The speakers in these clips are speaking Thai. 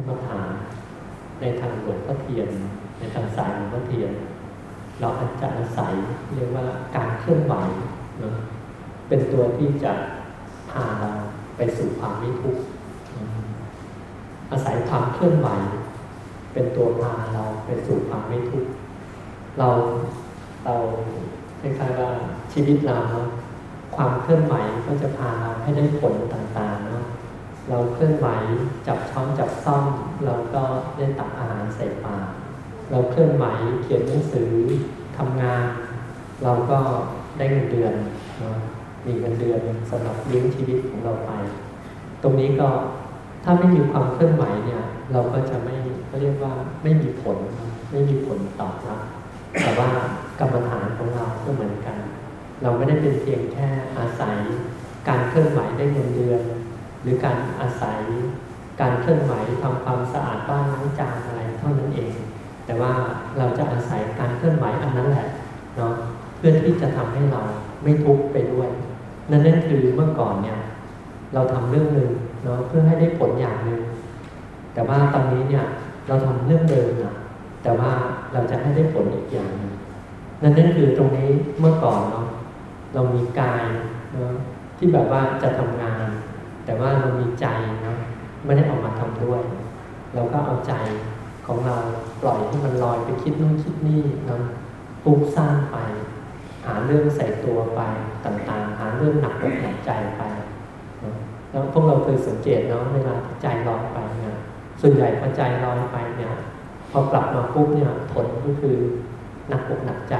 รมฐานในทางหลวงพ่อเทียน ในทางสายหลวงพ่อเทียน เราอาจจะอาศัยเรียกว่าการเคลื่อนไหวนะเป็นตัวที่จะพาเราไปสู่ความไม่ทุกข์อาศัยความเคลื่อนไหว เป็นตัวพาเราไปสู่ความไม่ทุกข์เราเราคล้ายๆว่าชีวิตเราความเคลื่อนไหวก็จะพาเราให้ได้ผลต่างๆ เราเคลื่อนไหวจับช้อนจับซ่อมเราก็ได้ตักอาหารใส่ปากเราเคลื่อนไหวเขียนหนังสือทำงาน เราก็ได้เงินเดือนเนาะมีเงินเดือนสำหรับเลี้ยงชีวิตของเราไป ตรงนี้ก็ถ้าไม่มีความเคลื่อนไหวเนี่ยเราก็จะไม่เรียกว่าไม่มีผลไม่มีผลตอบรับแต่ว่ากรรมฐานของเราก็เหมือนกัน เราไม่ได้เป็นเพียงแค่อาศัยการเคลื่อนไหวได้เงินเดือน หรือการอาศัยการเคลื่อนไหวทำความสะอาดบ้านล้างจานอะไรเท่านั้นเอง แต่ว่าเราจะอาศัยการเคลื่อนไหวอันนั้นแหละเนาะเพื่อที่จะทำให้เราไม่ทุกข์ไปด้วย นั่นนั่นคือเมื่อก่อนเนี่ยเราทำเรื่องหนึ่งเนาะเพื่อให้ได้ผลอย่างหนึ่งแต่ว่าตอนนี้เนี่ยเราทำเรื่องเดิมนะแต่ว่าเราจะให้ได้ผลอีกอย่างนึงนั่นนั่นคือตรงนี้เมื่อก่อนเนาะเรามีกายเนาะที่แบบว่าจะทำงาน แต่ว่าเรามีใจเนาะไม่ได้ออกมาทำด้วย เราก็เอาใจของเราปล่อยให้มันลอยไปคิดนู่นคิดนี่เนาะฟุ้งซ่านไป หาเรื่องใส่ตัวไปต่างๆ หาเรื่องหนักอกหนักใจไปแล้วพวกเราเคยสังเกตเนาะเวลาใจลอยไปเนี่ยส่วนใหญ่พอใจลอยไปเนี่ยพอกลับมาปุ๊บเนี่ยผลก็คือหนักอกหนักใจ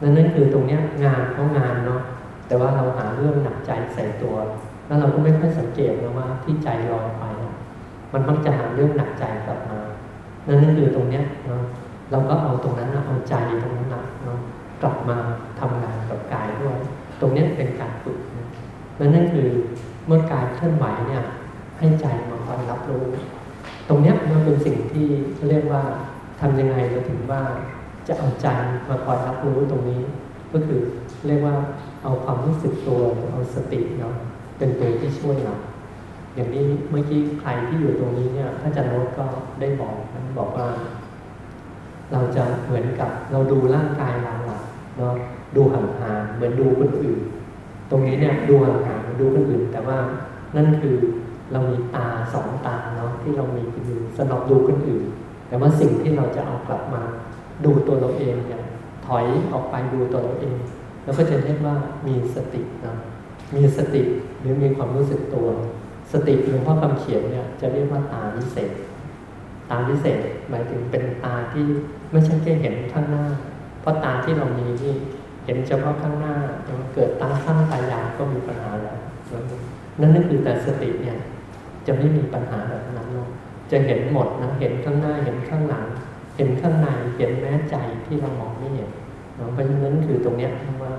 นั่นนั่นคือตรงเนี้ยงานเขางานเนาะแต่ว่าเราหาเรื่องหนักใจใส่ตัว แล้วเราก็ไม่ค่อยสังเกตนะว่าที่ใจลอยไป มันมักจะหาเรื่องหนักใจกลับมานั่นคือตรงเนี้ยเนาะเราก็เอาตรงนั้นเอาใจตรงนั้นเนาะกลับมาทำงานกับกายด้วย ตรงนี้เป็นการฝึกนั่นนั่นคือเมื่อกายเคลื่อนไหวเนี่ย ให้ใจมาคอยรับรู้ ตรงนี้มันเป็นสิ่งที่เขาเรียกว่าทำยังไงเราถึงว่าจะเอาใจมาคอยรับรู้ตรงนี้ ก็คือเรียกว่าเอาความรู้สึกตัวเอาสติเนาะ เป็นตัวที่ช่วยเราอย่างนี้เมื่อกี้ใครที่อยู่ตรงนี้เนี่ยถ้าจะโน้ตก็ได้บอกนะบอกว่า เราจะเหมือนกับเราดูร่างกายเราเนาะดูห่างๆเหมือนดูคนอื่น ตรงนี้เนี่ยดูห่างๆดูคนอื่น แต่ว่านั่นคือเรามีตาสองตาเนาะที่เรามีคือสำหรับดูคนอื่น แต่ว่าสิ่งที่เราจะเอากลับมา ดูตัวเราเองเนี่ยถอยออกไปดูตัวเราเอง แล้วก็จะเรียกว่ามีสตินะมีสติ หรือมีความรู้สึกตัว สติหลวงพ่อคำเขียนเนี่ยจะเรียกว่าตาวิเศษ ตาวิเศษหมายถึงเป็นตาที่ไม่ใช่แค่เห็นข้างหน้า เพราะตาที่เรามีนี่เห็นเฉพาะข้างหน้าเกิดตาสั้นตายาวก็มีปัญหาแล้วนั่นนั่นคือแต่สติเนี่ยจะไม่มีปัญหาแบบนั้นหรอกจะเห็นหมดนะเห็นข้างหน้าเห็นข้างหลัง เห็นข้างในเห็นแม้ใจที่เรามองไม่เห็นเพราะฉะนั้นคือตรงเนี้ยว่า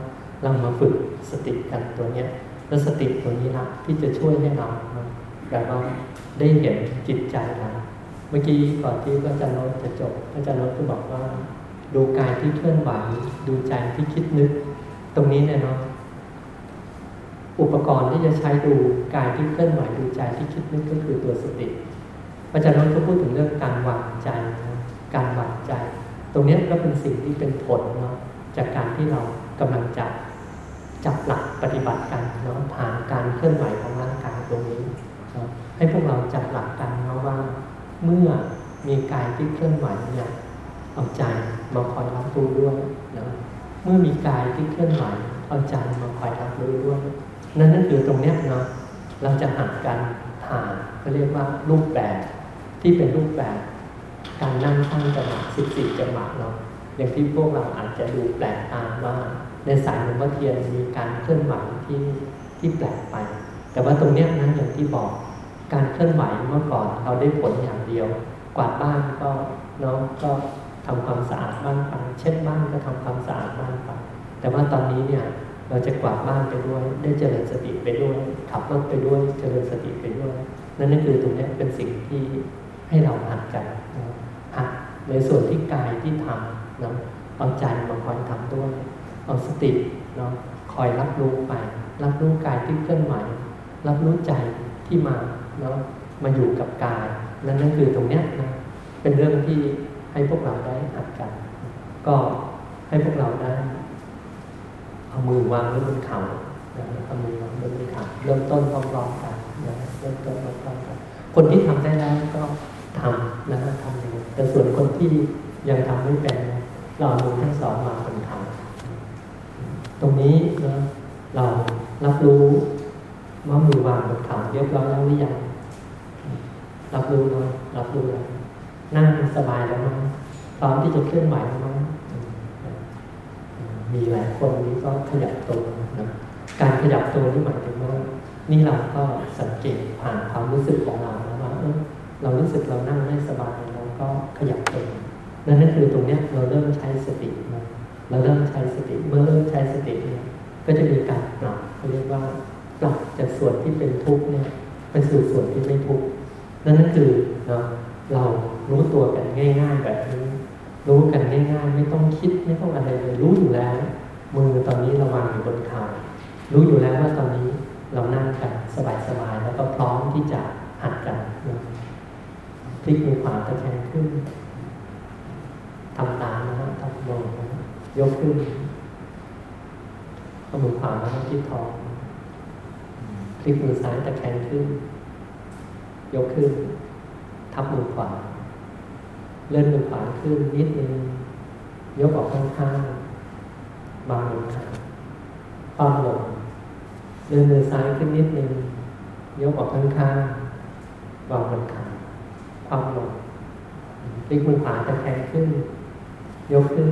เรามาฝึกสติกันตัวเนี้ย แล้วสติตัวนี้ละที่จะช่วยให้เราแบบว่าได้เห็นจิตใจเราเมื่อกี้ก่อนที่พระอาจารย์นจะจบพระอาจารย์นก็บอกว่า ดูกายที่เคลื่อนไหวดูใจที่คิดนึก ตรงนี้เนี่ยเนาะอุปกรณ์ที่จะใช้ดูกายที่เคลื่อนไหวดูใจที่คิดนึกก็คือตัวสติพระอาจารย์นก็พูดถึงเรื่องการวางใจการวางใจ ตรงนี้ก็เป็นสิ่งที่เป็นผลเนาะจากการที่เรากำลังจับ จับหลักปฏิบัติกันเนาะผ่านการเคลื่อนไหวของร่างกายตรงนี้เนาะให้พวกเราจับหลักกันเนาะว่า เมื่อมีกายที่เคลื่อนไหวเนี่ยเอาใจมาคอยรับรู้ด้วยนะเมื่อมีกายที่เคลื่อนไหวเอาใจมาคอยรับรู้ด้วย นั่นนั่นคือตรงเนี้ยเนาะเราจะหัดกันหาเขาเรียกว่ารูปแบบที่เป็นรูปแบบ การนั่งตั้งจังหวะสิบสี่จังหวะเนาะอย่างที่พวกเราอาจจะดูแปลกตาว่า ในสายหลวงพ่อเทียนมีการเคลื่อนไหวที่ที่แปลกไป แต่ว่าตรงเนี้ยนั้นอย่างที่บอก การเคลื่อนไหวเมื่อก่อนเราได้ผลอย่างเดียว กวาดบ้านก็เนาะก็ทำความสะอาดบ้านไปเช็ดบ้านก็ทำความสะอาดบ้านไปแต่ว่าตอนนี้เนี่ยเราจะกวาดบ้านไปด้วย ได้เจริญสติไปด้วยขับรถไปด้วยเจริญสติไปด้วย นั่นนั่นคือตรงนี้เป็นสิ่งที่ให้เราหัดกันหัดในส่วนที่กายที่ทำนะเอาใจมาคอยทำด้วย เอาสติเนาะคอยรับรู้ไป รับรู้กายที่เคลื่อนไหวรับรู้ใจที่มาเนาะมาอยู่กับกายนั่นนั่นคือตรงเนี้ยนะเป็นเรื่องที่ให้พวกเราได้หัดกัน ก็ให้พวกเราได้เอามือวางไว้บนเข่าเอามือวางบนเข่าเริ่มต้นพร้อมๆกันนะเริ่มต้นพร้อมๆกัน คนที่ทำได้แล้วก็ทำนะทำเลยแต่ส่วนคนที่ยังทำไม่เป็นเราเอามือทั้งสองมาบนเขา ตรงนี้นะเรารับรู้ว่ามือวางบนเข่าเรียบร้อยแล้วหรือยังรับรู้เนาะรับรู้แล้วนั่งสบายแล้วมั้งพร้อมที่จะเคลื่อนไหวแล้วมั้งมีหลายคนนี้ก็ขยับตัวนะการขยับตัวนี่หมายถึงว่านี่เราก็สังเกตผ่านความรู้สึกของเราแล้วว่าเออเรารู้สึกเรานั่งไม่สบายเราก็ขยับตัวนั่นก็คือตรงเนี้ยเราเริ่มใช้สตินะ เราเริ่มใช้สติเมื่อเริ่มใช้สติเนี่ยก็จะมีการปรับเขาเรียกว่าปรับจากส่วนที่เป็นทุกข์เนี่ยไปสู่ส่วนที่ไม่ทุกข์นั่นก็คือเนาะเรารู้ตัวกันง่าย ๆ แบบนี้ รู้กันง่าย ๆ ไม่ต้องคิดไม่ต้องอะไรเลยรู้อยู่แล้ว มือตอนนี้เราวางอยู่บนเข่ารู้อยู่แล้วว่าตอนนี้เรานั่งกันสบายๆแล้วก็พร้อมที่จะหัดกันพลิกมือขวาตะแคงขึ้นทำตามนะครับทำลง ยกขึ้นเอามือขวามาที่ท้องพลิกมือซ้ายตะแคงขึ้น ยกขึ้น ทับมือขวา เลื่อนมือขวาขึ้นนิดนึงยกออกข้างๆบางมือขาความลงเลื่อนมือซ้ายขึ้นนิดนึงยกออกข้างๆวางบนขาความลงพลิกมือขวาตะแคงขึ้น ยกขึ้น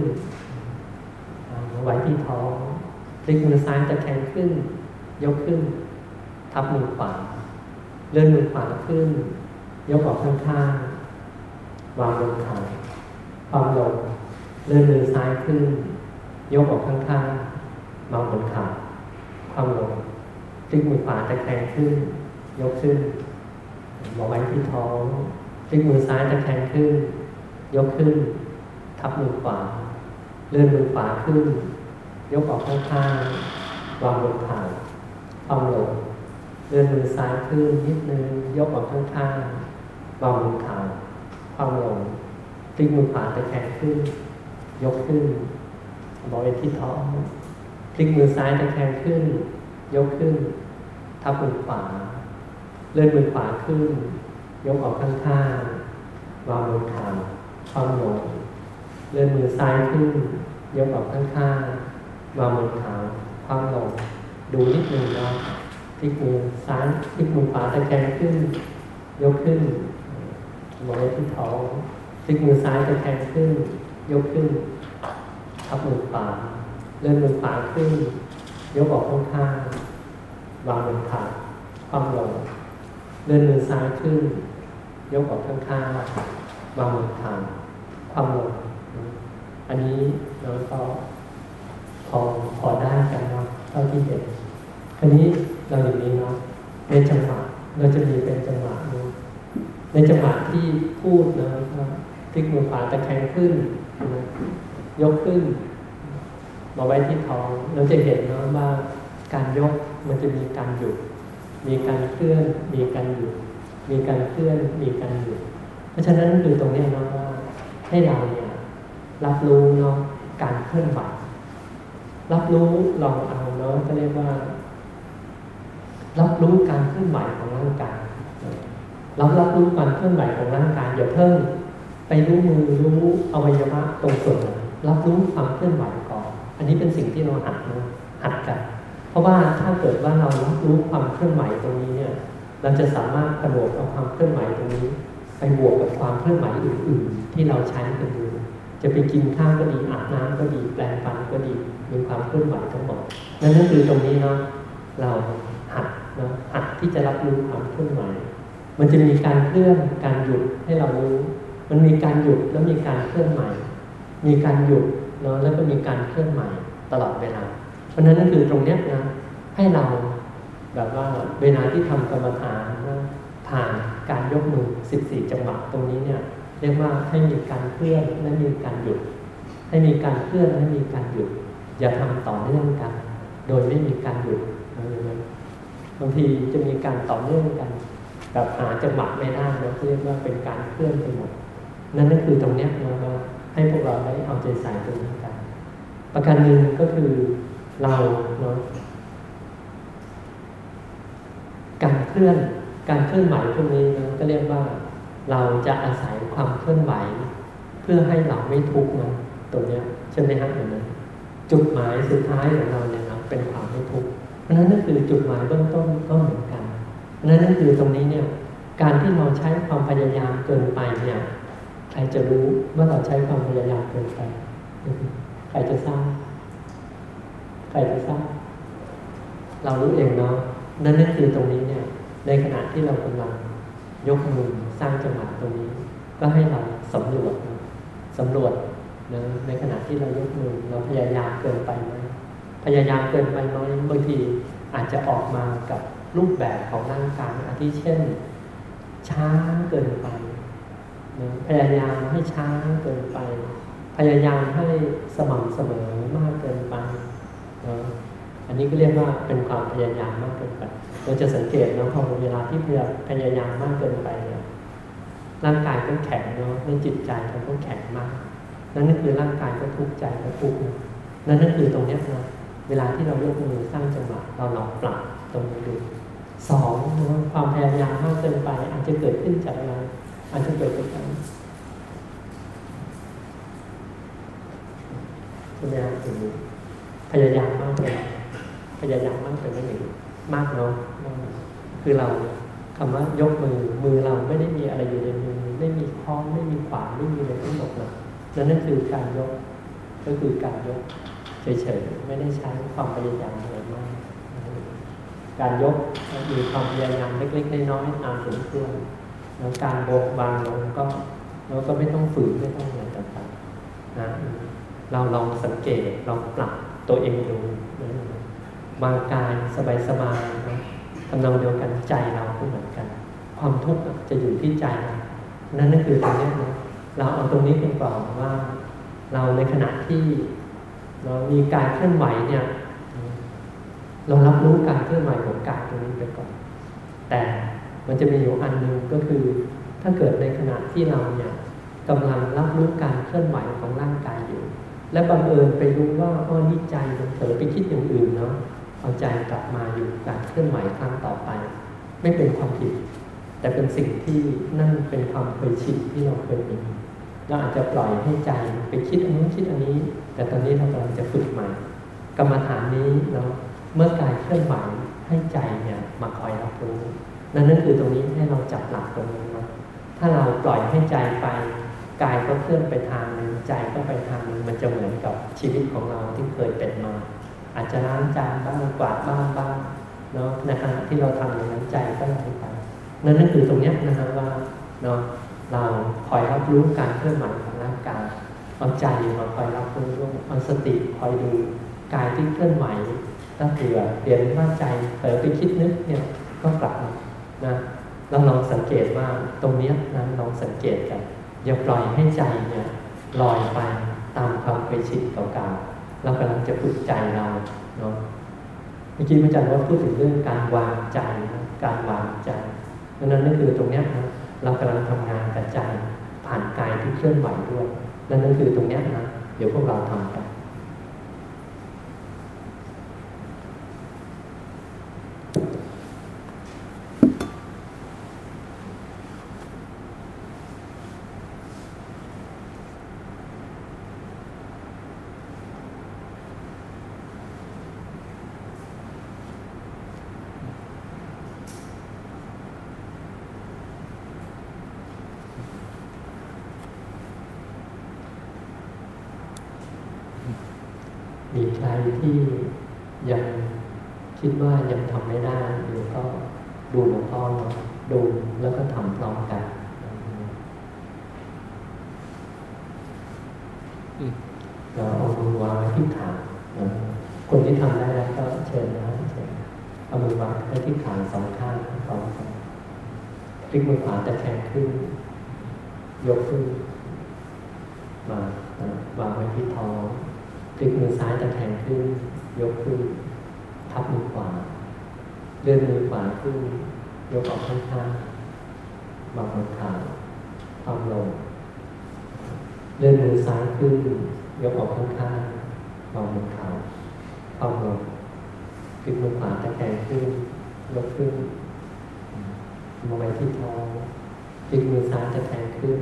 ไว้ที่ท้องพลิกมือซ้ายตะแคงขึ้น ยกขึ้น ทับมือขวา เลื่อนมือขวาขึ้น ยกออกข้างๆวางบนขาความลงเลื่อนมือซ้ายขึ้น ยกออกข้างๆวางบนขาความลงพลิกมือขวาตะแคงขึ้น ยกขึ้นมางไว้ที่ท้องพลิกมือซ้ายตะแคงขึ้น ยกขึ้น ทับมือขวา เลื่อนมือขวาขึ้น ยกออกข้างๆวางบนขาความลงเลื่อนมือซ้ายขึ้นนิดนึงยกออกข้างๆวางบนขาความลงพลิกมือขวาตะแคงขึ้น ยกขึ้นบอกไว้ที่ท้องพลิกมือซ้ายตะแคงขึ้น ยกขึ้น ทับมือขวา เลื่อนมือขวาขึ้น ยกออกข้างๆวางบนขาความลง เลื่อนมือซ้ายขึ้นยกออกข้างๆวางบนขาความลงดูนิดหนึ่งนะพลิกมือซ้ายพลิกมือขวาตะแคงขึ้น ยกขึ้นมองไว้ที่ท้องพลิกมือซ้ายตะแคงขึ้น ยกขึ้นทับมือขวาเลื่อนมือขวาขึ้น ยกออกข้างๆวางบนขาความลงเลื่อนมือซ้ายขึ้น ยกออกข้างๆวางบนขาความลง อันนี้เราก็พอพอได้กันเนาะเท่าที่เห็นอันนี้เราอย่างนี้เนาะในจังหวะเราจะมีเป็นจังหวะนึงในจังหวะที่พูดนะพลิกมือขวาตะแคงขึ้นยกขึ้น มาไว้ที่ท้องเราจะเห็นเนาะว่าการยกมันจะมีการหยุด มีการเคลื่อน มีการหยุด มีการเคลื่อน มีการหยุด เพราะฉะนั้นคือตรงนี้เนาะว่าให้เราเนี่ย รับรู้เนาะการเคลื่อนไหวรับรู้ลองเอาเนาะก็เรียกว่า รับรู้การเคลื่อนไหวของร่างกายเรารับรู้การเคลื่อนไหวของร่างกายอย่าเพิ่มไปรู้มือรู้อวัยวะตรงส่วนรับรู้ความเคลื่อนไหวก่อนอันนี้เป็นสิ่งที่เราหัดนะหัดกัน เพราะว่าถ้าเกิดว่าเรารับรู้ความเคลื่อนไหวตรงนี้เนี่ย เราจะสามารถกระโดดเอาความเคลื่อนไหวตรงนี้ ไปบวกกับความเคลื่อนไหวอื่น ๆ ที่เราใช้กันอยู่ จะไปกินข้าวก็ดีอาบน้ำก็ดีแปลงฟันก็ดีมีความเคลื่อนไหวทั้งหมดนั่นก็คือตรงนี้เนาะเราหัดเนาะหัดที่จะรับรู้ความเคลื่อนไหวมันจะมีการเคลื่อนการหยุดให้เรารู้ มันมีการหยุดแล้วมีการเคลื่อนใหม่มีการหยุดเนาะแล้วก็มีการเคลื่อนใหม่ตลอดเวลา เพราะนั้นนั่นคือตรงเนี้ยนะให้เราแบบว่าเวลาที่ทำกรรมฐานนะผ่านการยกมือ 14 จังหวะตรงนี้เนี่ย เรียกว่าให้มีการเคลื่อนและมีการหยุด ให้มีการเคลื่อนและมีการหยุด อย่าทำต่อเนื่องกัน โดยไม่มีการหยุดบางทีจะมีการต่อเนื่องกันแบบหาจังหวะไม่ได้เราเรียกว่าเป็นการเคลื่อนไปหมดนั่นก็คือตรงเนี้ยเราให้พวกเราได้เอาใจใส่ตรงนี้กัน ประการหนึ่งก็คือเราเนาะการเคลื่อนการเคลื่อนไหวพวกนี้นะก็เรียกว่า เราจะอาศัยความเคลื่อนไหว เพื่อให้เราไม่ทุกข์นะตรงนี้ใช่ไหมครับอย่างนั้นจุดหมายสุดท้ายของเราเนี่ยนะเป็นความไม่ทุกข์เพราะนั้นนั่นคือจุดหมายเบื้องต้นก็เหมือนกันเพราะนั้นนั่นคือตรงนี้เนี่ยการที่เราใช้ความพยายามเกินไปเนี่ยใครจะรู้เมื่อเราใช้ความพยายามเกินไปใครจะทราบใครจะทราบเรารู้เองเนาะนั่นนั่นคือตรงนี้เนี่ยในขณะที่เรากำลังยกมือ สร้างจังหวะตรงนี้ ก็ให้เราสำรวจสำรวจนะในขณะที่เรายกมือเราพยายามเกินไปไหมพยายามเกินไปไหมบางทีอาจจะออกมากับรูปแบบของร่างกายอาทิเช่น ช้าเกินไปนะพยายามให้ช้าเกินไป พยายามให้สม่ำเสมอมากเกินไปนะอันนี้ก็เรียกว่าเป็นความพยายามมากเกินไป เราจะสังเกตนะพอเวลาที่พยายามมากเกินไปเนี่ย ร่างกายก็แข็งเนาะในจิตใจเราก็แข็งมากนั่นคือร่างกายก็ทุกข์ใจก็ทุกข์นั่นนั่นคือตรงนี้นะเวลาที่เรายกมือสร้างจังหวะเราลองปรับตรงนี้ดูสองนะความพยายามมากเกินไป อาจจะเกิดขึ้นจากอะไรอาจจะเกิดจากการใช่ไหมครับถึงพยายามมากเลยพยายามมากเป็นไม่หนึ่งมากเนาะคือเรา คำว่ายกมือมือเราไม่ได้มีอะไรอยู่ในมือ ไม่มีค้อนไม่มีขวานไม่มีอะไรทั้งหมดนะนั่นนั่นคือการยกก็คือการยกเฉยๆไม่ได้ใช้ความพยายามอะไรมาก การยกมีความพยายามเล็กๆน้อยๆตามสมควรแล้วการโบกบางลงก็เราก็ไม่ต้องฝืนไม่ต้องอะไรต่างๆนะเราลองสังเกตลองปรับตัวเองดูบางกายสบายๆนะทำนองเดียวกันใจเราก็เหมือน ความทุกข์จะอยู่ที่ใจ นั่นนั่นคือตรงนี้นะเราเอาตรงนี้เป็นก่อนว่า เราในขณะที่เรามีการเคลื่อนไหวเนี่ย เรารับรู้การเคลื่อนไหวของกายตรงนี้ไปก่อน แต่มันจะมีอยู่อันหนึ่งก็คือ ถ้าเกิดในขณะที่เราเนี่ยกำลังรับรู้การเคลื่อนไหวของร่างกายอยู่ และบังเอิญไปรู้ว่าอ้อนี่ใจมันเผลอไปคิดอย่างอื่นเนาะเอาใจกลับมาอยู่การเคลื่อนไหวครั้งต่อไป ไม่เป็นความผิด แต่เป็นสิ่งที่นั่นเป็นความเคยชินที่เราเคยมีเราอาจจะปล่อยให้ใจไปคิดอันนู้นคิดอันนี้ แต่ตอนนี้เรากำลังจะฝึกใหม่ กรรมฐานนี้เนาะเมื่อกายเคลื่อนไหวให้ใจเนี่ยมาคอยรับรู้นั่นนั่นคือตรงนี้ให้เราจับหลักตรงนี้นะถ้าเราปล่อยให้ใจไปกายก็เคลื่อนไปทางหนึ่งใจก็ไปทางนึงมันจะเหมือนกับชีวิตของเราที่เคยเป็นมา อาจจะล้างจานบ้างกวาดบ้านบ้างเนาะในขณะที่เราทำอย่างนั้นใจก็ไหลไป นั่นนั่นคือตรงนี้นะฮะว่าเนาะเราคอยรับรู้การเคลื่อนไหวของร่างกายเอาใจมาคอยรับรู้ด้วยเอาสติคอยดูกายที่เคลื่อนไหวถ้าเผื่อเปลี่ยนว่าใจเผลอไปคิดนึกเนี่ยก็กลับนะเราลองสังเกตว่าตรงนี้นะลองสังเกตกัน อย่าปล่อยให้ใจเนี่ยลอยไปตามความเคยชินเก่าๆเรากำลังจะฝึกใจเราเนาะเมื่อกี้พระอาจารย์ว่าพูดถึงเรื่องการวางใจการวางใจ ดังนั้นนั่นคือตรงนี้นะเรากำลังทำงานกับใจผ่านกายที่เคลื่อนไหวด้วย นั่นนั่นคือตรงนี้นะเดี๋ยวพวกเราทำกันมีใครที่ยังคิดว่ายังทำไม่ได้หรือก็ดูหลวงพ่อดูแล้วก็ทำพร้อมกันเราเอามือวางไว้ที่ขาคนที่ทำได้แล้วก็เชิญนะเชิญเอามือวาง ไว้ที่ขาสองข้างพร้อมกันพลิกมือขวาจะแข็งขึ้น ยกขึ้น มาวางไว้ที่ท้องพลิกมือซ้ายตะแคงขึ้น ยกขึ้น ทับมือขวาเลื่อนมือขวาขึ้น ยกออกข้างๆวางบนขาความลง เลื่อนมือซ้ายขึ้น ยกออกข้างๆวางบนขาความลง พลิกมือขวาตะแคงขึ้นยกขึ้นมาไว้ที่ท้องพลิกมือซ้ายตะแคงขึ้น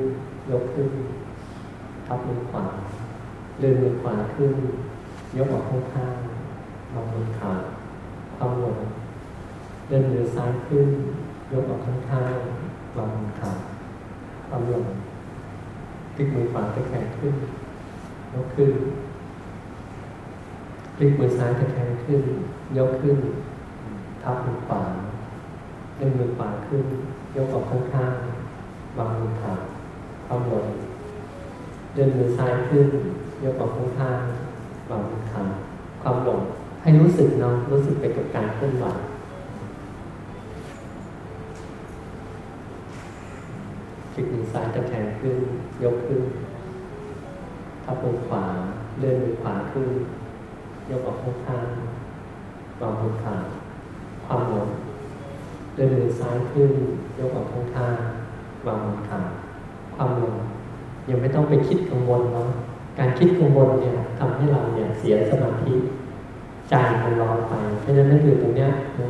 ยกขึ้นทับมือขวาเลื่อนมือขวาขึ้น ยกออกข้างๆวางบนขาความลงเลื่อนมือซ้ายขึ้น ยกออกข้างๆวางบนขาความหลงพลิกมือขวาตะแคงขึ้น ยกขึ้น พลิกมือซ้ายตะแคงขึ้น ยกขึ้น ทับมือขวาเลื่นมือขวาขึ้น ยกออกข้างๆวางมือขวาความลงเลื่อนมือซ้ายขึ้น ยกออกข้างๆวางมือขวาความหลงให้รู้สึกเนาะรู้สึกไปกับการเคลื่อนไหวคลิกมือซ้ายตะแคงขึ้น ยกขึ้นทับมือขวาเลื่อนมือขวาขึ้น ยกออกข้างๆวางมือขาความหลงเลื่อนมือซ้ายขึ้นยกออกข้างๆวางมือขาความหลงยังไม่ต้องไปคิดกังวลเนาะการคิดกังวลเนี่ยทำให้เราเนี่ยเสียสมาธิใจมันร้อนไป เพราะฉะนั้นนั่นคือตรงเนี้ยนะ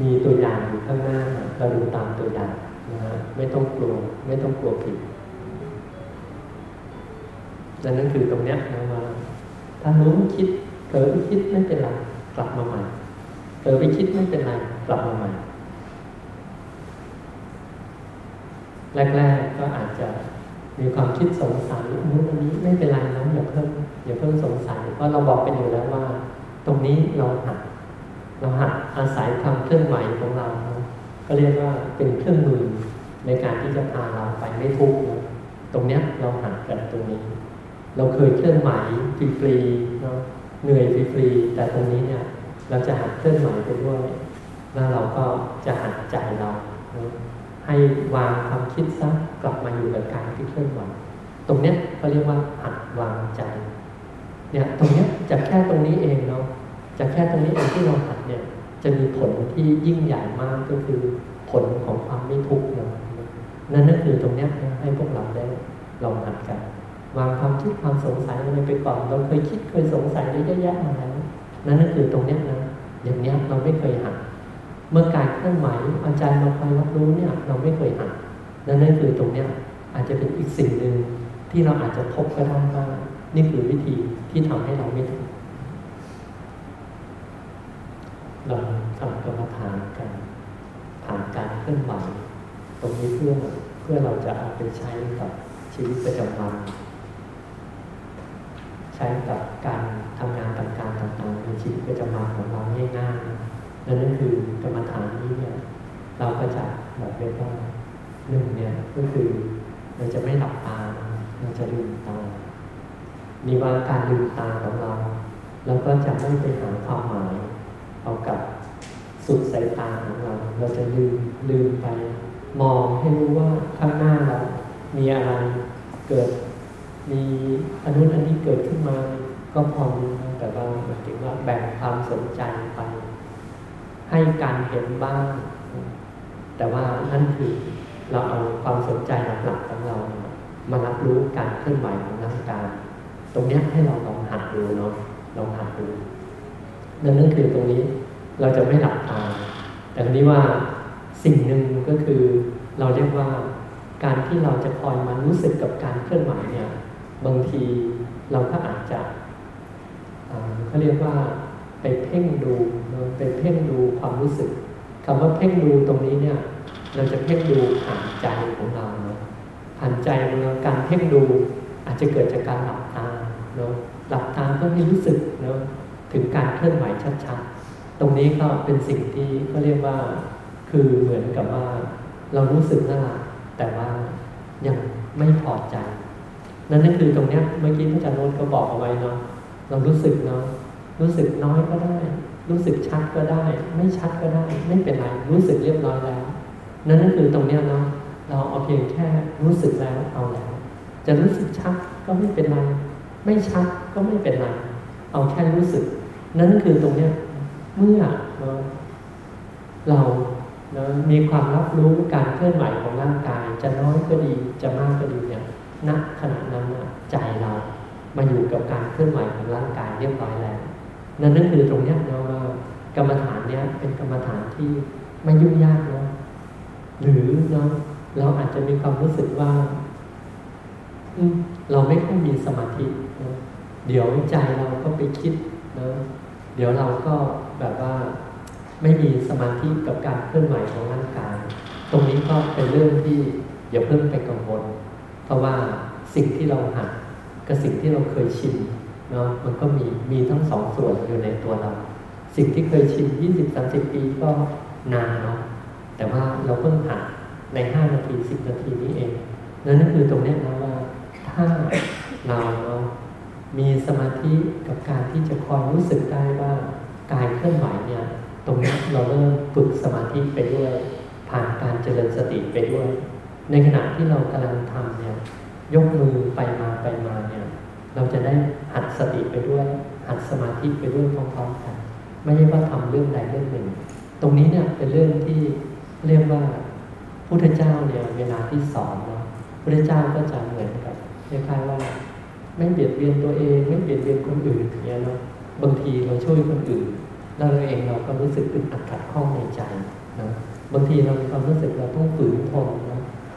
มีตัวอย่างอยู่ข้างหน้าเราดูตามตัวอย่างนะฮะไม่ต้องกลัวไม่ต้องกลัวผิดดังนั้นคือตรงเนี้ยนะมาถ้ารู้คิด เผลอไปคิดไม่เป็นไรกลับมาใหม่เผลอไปคิดไม่เป็นไรกลับมาใหม่ แรกๆก็อาจจะมีความคิดสงสัยนู้นนี้ไม่เป็นไรนะอย่าเพิ่มอย่าเพิ่มสงสัยเพราะเราบอกไปอยู่แล้วว่า ตรงนี้เราหัดเราหัดอาศัยความเคลื่อนไหวของเรา ก็เรียกว่าเป็นเครื่องมือในการที่จะพาเราไปไม่ทุกข์ตรงเนี้ยเราหัดกันตรงนี้ เราเคยเคลื่อนไหวฟรีๆเนาะ เหนื่อยฟรีๆแต่ตรงนี้เนี่ยเราจะหัดเคลื่อนไหวไปด้วยแล้วเราก็จะหัดใจเราให้วางความคิดซะกลับมาอยู่กับการที่เคลื่อนไหวตรงเนี้ยเขาเรียกว่าหัดวางใจเนี่ยตรงเนี้ยจะแค่ตรงนี้เองเนาะจะแค่ตรงนี้เองที่เราหัดเนี่ยจะมีผลที่ยิ่งใหญ่มากก็คือผลของความไม่ทุกข์เนาะนั่นนั่นคือตรงเนี้ยให้พวกเราได้ลองหัดกัน วางความคิดความสงสัยอะไรไปก่อน เราเคยคิดเคยสงสัยเยอะแยะมาแล้วนั่นนั่นคือตรงนี้นะอย่างนี้เราไม่เคยหัดเมื่อการเคลื่อนไหวอาจารย์มาคอยรับรู้เนี่ย เราไม่เคยหัดนั่นนั่นคือตรงเนี้ยอาจจะเป็นอีกสิ่งหนึ่งที่เราอาจจะพบก็ได้ว่านี่คือวิธีที่ทำให้เราไม่ทุกข์เราทำกรรมฐานกันผ่านการเคลื่อนไหวตรงนี้เพื่อเพื่อเราจะเอาไปใช้กับชีวิตประจำวัน ช้กับการทำงานต่างๆต่างๆในชีวิตประจำวันของเราง่ายๆนั่นก็คือกรรมฐานนี้เนี่ยเราก็จะแบบเรียกว่าหนึ่งเนี่ยก็คือเราจะไม่หลับตาเราจะลืมตามีว่าการลืมตาของเราเราก็จะไม่ไปหาความหมายเอากับสุดสายตาของเรา เราจะลืมลืมไป มองให้รู้ว่าข้างหน้าเรา มีอะไรเกิด มีอันนู้นอันนี้เกิดขึ้นมาก็พอรู้แต่ว่าหมายถึงว่าแบ่งความสนใจไป ให้การเห็นบ้าง แต่ว่านั่นคือเราเอาความสนใจหลักๆของเรา มารับรู้การเคลื่อนไหวของร่างกายตรงนี้ให้เราลองหัดดูเนาะลองหัดดูนั่นนั่นคือตรงนี้เราจะไม่หลับตา แต่ทีนี้ว่าสิ่งหนึ่งก็คือเราเรียกว่าการที่เราจะคอยมารู้สึกกับการเคลื่อนไหวเนี่ย บางทีเราก็อาจจะเขาเรียกว่าไปเพ่งดูไปเพ่งดูความรู้สึกคำว่าเพ่งดูตรงนี้เนี่ย เราจะเพ่งดูผ่านใจของเราเนาะผ่านใจของเราการเพ่งดูอาจจะเกิดจากการหลับตาเนาะหลับตาเพื่อให้รู้สึกเนาะถึงการเคลื่อนไหวชัดๆ ตรงนี้ก็เป็นสิ่งที่เขาเรียกว่า คือเหมือนกับว่า เรารู้สึกนั่นแหละแต่ว่ายังไม่พอใจ นั่นนั่นคือตรงเนี้ยเมื่อกี้พระอาจารย์โนนก็บอกเอาไว้เนาะเรารู้สึกเนาะรู้สึกน้อยก็ได้ รู้สึกชัดก็ได้ ไม่ชัดก็ได้ ไม่เป็นไรรู้สึกเรียบร้อยแล้ว นั่นนั่นคือตรงเนี้ยเนาะเราเอาเพียงแค่รู้สึกแล้วเอาแล้ว จะรู้สึกชัดก็ไม่เป็นไรไม่ชัดก็ไม่เป็นไรเอาแค่รู้สึก นั่นคือตรงเนี้ยเมื่อเรานะมีความรับรู้การเคลื่อนไหวของร่างกาย จะน้อยก็ดีจะมาก ณขณะนั้นใจเรามาอยู่กับการเคลื่อนไหวของร่างกายเรียบร้อยแล้ว นั่นนั่นคือตรงนี้เนาะว่ากรรมฐานเนี้ยเป็นกรรมฐานที่ไม่ยุ่งยากเนาะหรือเนาะเราอาจจะมีความรู้สึกว่าเราไม่ค่อยมีสมาธินะเดี๋ยวใจเราก็ไปคิดนะเดี๋ยวเราก็แบบว่าไม่มีสมาธิกับการเคลื่อนไหวของร่างกาย ตรงนี้ก็เป็นเรื่องที่อย่าเพิ่งไปกังวล ราะว่าสิ่งที่เราหัดกับสิ่งที่เราเคยชินเนาะมันก็มีมีทั้งสองส่วนอยู่ในตัวเรา สิ่งที่เคยชิน20-30ปีก็นานเนาะแต่ว่าเราเพิ่งหัดใน5นาที10นาทีนี้เองนั่นคือตรงนี้นะว่าถ้าเรามีสมาธิกับการที่จะคอยรู้สึกได้ว่ากายเคลื่อนไหวเนี่ยตรงนี้เราเริ่มฝึกสมาธิไปด้วย ผ่านการเจริญสติไปด้วย ในขณะที่เรากำลังทำเนี่ย ยกมือไปมาไปมาเนี่ย เราจะได้หัดสติไปด้วย หัดสมาธิไปด้วยพร้อมๆกัน ไม่ใช่ว่าทำเรื่องใดเรื่องหนึ่ง ตรงนี้เนี่ยเป็นเรื่องที่เรียกว่าพุทธเจ้าเนี่ยเวลาที่สอนเนาะพุทธเจ้าก็จะเหมือนกับคล้ายๆว่าไม่เบียดเบียนตัวเองไม่เบียดเบียนคนอื่นอย่างเงี้ยเนาะบางทีเราช่วยคนอื่น แล้วเราเองเราก็รู้สึกอึดอัดขัดข้องในใจนะบางทีเรามีความรู้สึกเราต้องฝืนทน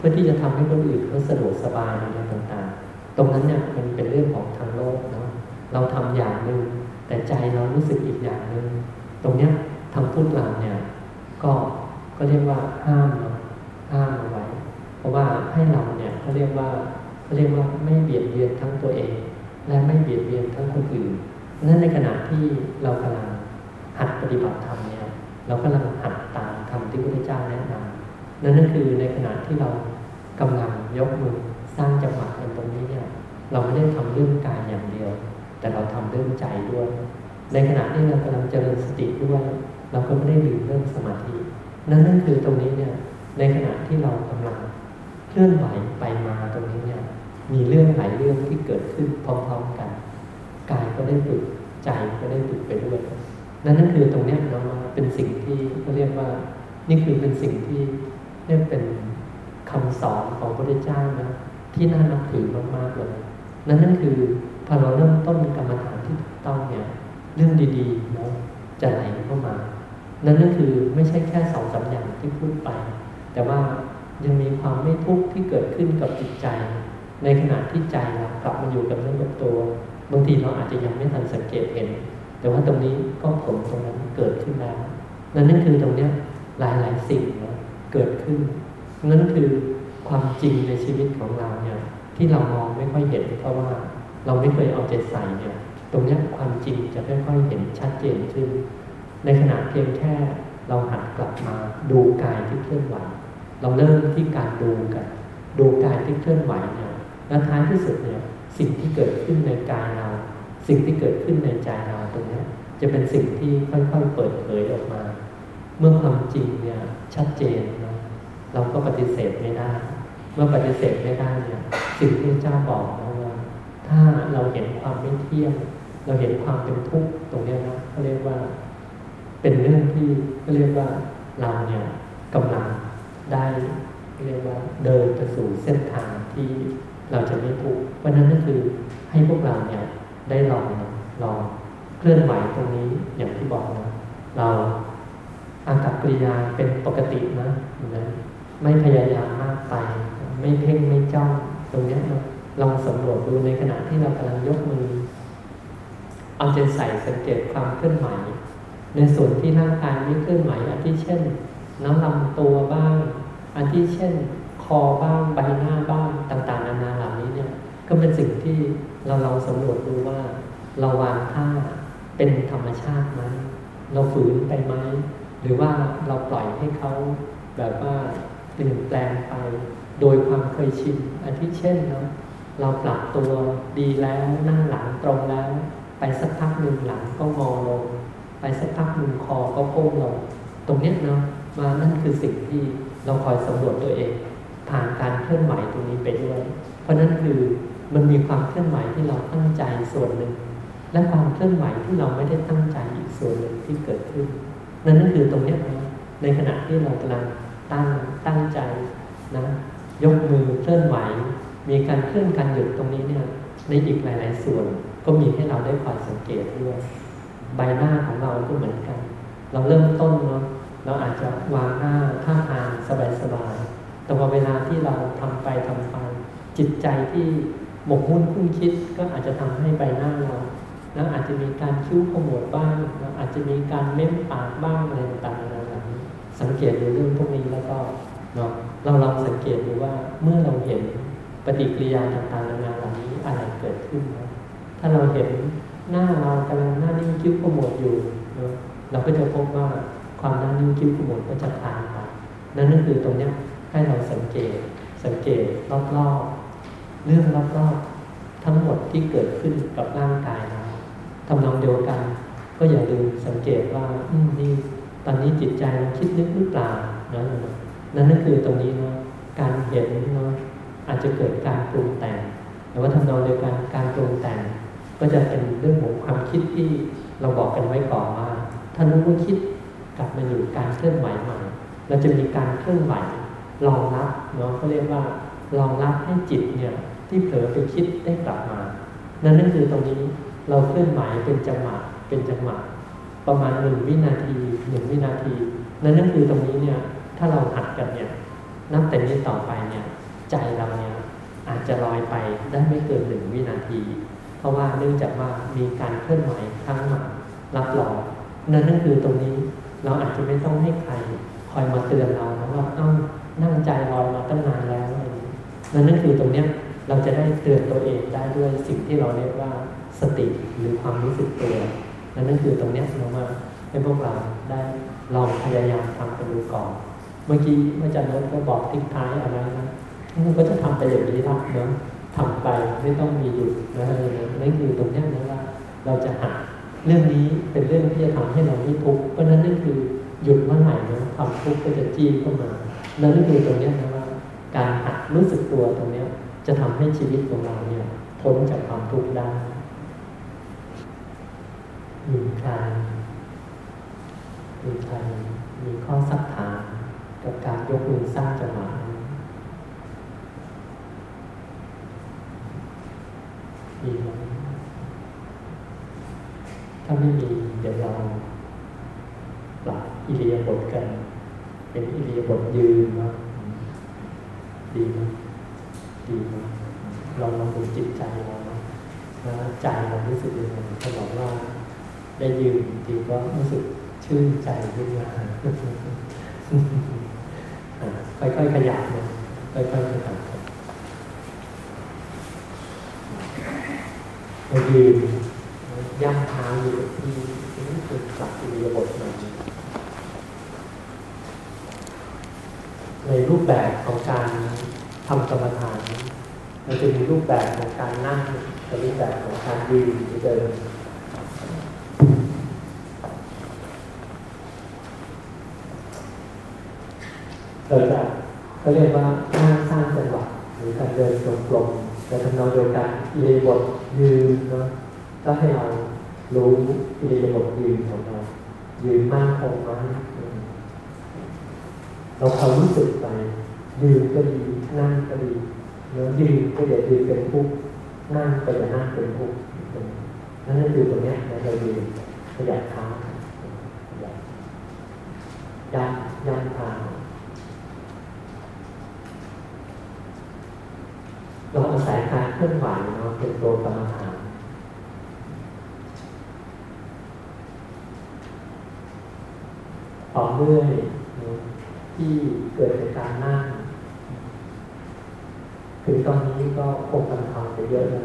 พื่อที่จะทำให้คนอื่นเขาสะดวกสบายอะไรต่างๆ ตรงนั้นเนี่ยมันเป็นเรื่องของทางโลกเนาะเราทำอย่างหนึ่งแต่ใจเรารู้สึกอีกอย่างหนึ่งตรงเนี้ยทางพุทธเราเนี่ยก็ก็เรียกว่าห้ามเนาะห้ามเอาไว้ เพราะว่าให้เราเนี่ยเขาเรียกว่าเขาเรียกว่าไม่เบียดเบียนทั้งตัวเอง และไม่เบียดเบียนทั้งคนอื่นนั่นในขณะที่เรากำลังหัดปฏิบัติธรรมเนี่ยเรากำลังหัดตามคำที่พระพุทธเจ้าแนะนำนั่นนั่นคือในขณะที่เรา กำลังยกมือสร้างจังหวะในตรงนี้เนี่ยเราไม่ได้ทำเรื่องกายอย่างเดียว แต่เราทำเรื่องใจด้วย ในขณะที่เรากำลังเจริญสติด้วย เราก็ไม่ได้ลืมเรื่องสมาธิ นั่นนั่นคือตรงนี้เนี่ยในขณะที่เรากำลังเคลื่อนไหวไปมาตรงนี้เนี่ยมีเรื่องหลายเรื่องที่เกิดขึ้นพร้อมๆกันกายก็ได้ฝึกใจก็ได้ฝึกไปด้วยนั่นนั่นคือตรงนี้เราะเป็นสิ่งที่เขาเรียกว่า นี่คือเป็นสิ่งที่เรียกเป็น คำสอนของพระพุทธเจ้านะที่น่านับถือมากๆเลยนั่นนั่นคือพอเราเริ่มต้นกรรมฐานที่ถูกต้องเนี่ยเรื่องดีๆนะจะไหลเข้ามา นั่นนั่นคือไม่ใช่แค่สองสาอย่างที่พูดไป แต่ว่ายังมีความไม่ทุกข์ที่เกิดขึ้นกับจิตใจ ในขณะที่ใจเรากลับมาอยู่กับเรื่องกับตัวบางทีเราอาจจะยังไม่ทันสังเกตเห็น แต่ว่าตรงนี้ก็ผลตรงนั้นเกิดขึ้นแล้ว นั่นนั่นคือตรงเนี้ยหลายหลายสิ่งนะเกิดขึ้น นั่นคือความจริงในชีวิตของเราเนี่ย ที่เรามองไม่ค่อยเห็นเพราะว่าเราไม่เคยเอาใจใส่เนี่ย ตรงนี้ความจริงจะค่อยๆเห็นชัดเจนขึ้น ในขณะเพียงแค่เราหัดกลับมาดูกายที่เคลื่อนไหว เราเริ่มที่การดูกัน ดูกายที่เคลื่อนไหวเนี่ยและท้ายที่สุดเนี่ยสิ่งที่เกิดขึ้นในกายเรา สิ่งที่เกิดขึ้นในใจเราตรงนี้จะเป็นสิ่งที่ค่อยๆเปิดเผยออกมา เมื่อความจริงเนี่ยชัดเจน เราก็ปฏิเสธไม่ได้ เมื่อปฏิเสธไม่ได้เนี่ยสิ่งที่เจ้าบอกนะว่าถ้าเราเห็นความไม่เที่ยง เราเห็นความเป็นทุกข์ตรงนี้นะเขาเรียกว่า เป็นเรื่องที่เขาเรียกว่าเราเนี่ยกำลังได้เรียกว่าเดินไปสู่เส้นทางที่เราจะไม่ทุกข์เพราะนั้นก็คือให้พวกเราเนี่ยได้ลองลองเคลื่อนไหวตรงนี้อย่างที่บอกนะเราอากับกริยาเป็นปกตินะนะ ไม่พยายามมากไป ไม่เพ่งไม่จ้องตรงนี้นะลองสำรวจดูในขณะที่เรากำลังยกมือ เอาใจใส่สังเกตความเคลื่อนไหวในส่วนที่ร่างกายไม่เคลื่อนไหวอันที่เช่น น้ำลำตัวบ้างอันที่เช่น คอบ้างใบหน้าบ้างต่างๆนานาเหล่านี้เนี่ย ก็เป็นสิ่งที่เราลองสำรวจดูว่า เราวางท่าเป็นธรรมชาติไหมเราฝืนไปไหมหรือว่าเราปล่อยให้เขาแบบว่า เปลี่ยนแปลงไป โดยความเคยชินอันที่เช่นเนาะเราปรับตัวดีแล้วนั่งหลังตรงแล้ว ไปสักพักหนึ่งหลังก็งอลง ไปสักพักหนึ่งคอก็โค้งลง ตรงนี้เนาะมานั่นคือสิ่งที่เราคอยสำรวจตัวเอง ผ่านการเคลื่อนไหวตรงนี้ไปด้วย เพราะนั้นคือมันมีความเคลื่อนไหวที่เราตั้งใจส่วนหนึ่ง และความเคลื่อนไหวที่เราไม่ได้ตั้งใจอีกส่วนหนึ่งที่เกิดขึ้นนั่นนั่นคือตรงนี้นะในขณะที่เรากำลัง ตั้งตั้งใจนะ ยกมือเคลื่อนไหว มีการเคลื่อนการหยุดตรงนี้เนี่ยในอีกหลาย ๆ ส่วนก็มีให้เราได้คอยสังเกตด้วย ใบหน้าของเราก็เหมือนกัน เราเริ่มต้นเนาะเราอาจจะวางหน้าท่าทางสบายๆแต่พอเวลาที่เราทำไปทำไปจิตใจที่หมกมุ่นคุ้นคิดก็อาจจะทำให้ใบหน้าเราแล้วอาจจะมีการคิ้วขมวดบ้างแล้วอาจจะมีการเม้มปากบ้างอะไรต่างๆ สังเกตดูเรื่องพวกนี้แล้วก็เนาะเราลองสังเกตดูว่าเมื่อเราเห็นปฏิกิริยาต่างๆนานาเหล่านี้อะไรเกิดขึ้นนะถ้าเราเห็นหน้าเรากำลังหน้านิ่งคิ้วขมวดอยู่เนาะเราก็จะพบว่าความหน้านิ่งคิ้วขมวดก็จะคลายไปนั่นก็คือตรงนี้ให้เราสังเกตสังเกตรอบๆเรื่องรอบๆทั้งหมดที่เกิดขึ้นกับร่างกายเราทำนองเดียวกัน ก็อย่าลืมสังเกตว่าอืมนี่ ตอนนี้จิตใจคิดนึกหรือเปล่านะนั่นก็คือตรงนี้เนาะการเห็นเนาะอาจจะเกิดการปรุงแต่งแต่ว่าทำนองเดียวกันการปรุงแต่ง ก็จะเป็นเรื่องของความคิดที่เราบอกกันไว้ก่อนว่าถ้ารู้ว่าคิดกลับมาอยู่การเคลื่อนไหวใหม่เราจะมีการเคลื่อนไหวรองรับเนาะเขาเรียกว่ารองรับให้จิตเนี่ยที่เผลอไปคิดได้กลับมา นั่นนั่นคือตรงนี้เราเคลื่อนไหวเป็นจังหวะเป็นจังหวะ ประมาณหนึ่งวินาทีหนึ่งวินาที นั่นนั่นคือตรงนี้เนี่ยถ้าเราหัดกันเนี่ยนับแต่นี้ต่อไปเนี่ยใจเราเนี่ยอาจจะลอยไปได้ไม่เกินหนึ่งวินาที เพราะว่าเนื่องจากว่ามีการเคลื่อนไหวครั้งใหม่รับรองนั่นนั่นคือตรงนี้เราอาจจะไม่ต้องให้ใครคอยมาเตือนเรานะว่าเอ้านั่งใจลอยมาตั้งนานแล้วนั่นนั่นคือตรงเนี้ยเราจะได้เตือนตัวเองได้ด้วยสิ่งที่เราเรียกว่าสติหรือความรู้สึกตัว นั่นนั่นคือตรงนี้เรามาให้พวกเราได้ลองพยายามทำกันดูก่อน เมื่อกี้อาจารย์นก็บอกทิ้งท้ายอะไรนะมันก็จะทำไปอย่างนี้ละเนาะทำไปไม่ต้องมีหยุดนะอะไรนะนั่นคือตรงนี้นะว่า เราจะหาเรื่องนี้เป็นเรื่องที่จะทำให้เราไม่ทุกข์เพราะนั้นนั่นคือหยุดเมื่อไหร่นะความทุกข์ก็จะจี้เข้ามานั่นคือตรงนี้นะว่าการหัดรู้สึกตัวตรงนี้จะทำให้ชีวิตของเราเนี่ยพ้นจากความทุกข์ได้ มีใครมีใครมีข้อสักถามกับการยกมือสร้างจังหวะมีไหมถ้าไม่มีเดี๋ยวเราปรับอิเลียบทกัน เป็นอิเลียบทยืนนะดีไหมดีไหมเราลองดูจิตใจเรานะใจเรารู้สึกยังไงเขาบอกว่า ได้ยืนจริงก็รู้สึกชื่นใจขึ้นมาค่อยๆขยับนะค่อยๆขยับเรายืนย่างเท้าอยู่ที่นี่คือปรับอิริยาบถมาในรูปแบบของการทำกรรมฐานมันจะมีรูปแบบของการนั่งรูปแบบของการยืนเดิน เราจะเขาเรียกว่านั่งสร้างจังหวะหรือการเดินจงกรมแต่ทำนองเดียวกันอิริยาบถยืนเนาะก็ให้เรารู้อิริยาบถยืนของเรายืนมากคงไหมเราเขารู้สึกไปยืนก็ดีนั่งก็ดีเนื้อยืนก็อย่ายืนเป็นทุกนั่งก็อย่านั่งเป็นทุกนั่นคือตรงนี้เรายืนขยับเท้ายันยันเท้าเราอาศัยการเค ลื่อนไหวเนาะเป็นตัวกรรมฐานต่อเมื่อยที่เกิดจากการนั่งถึงตอนนี้ก็คงกำทำไปเยอะแล้ว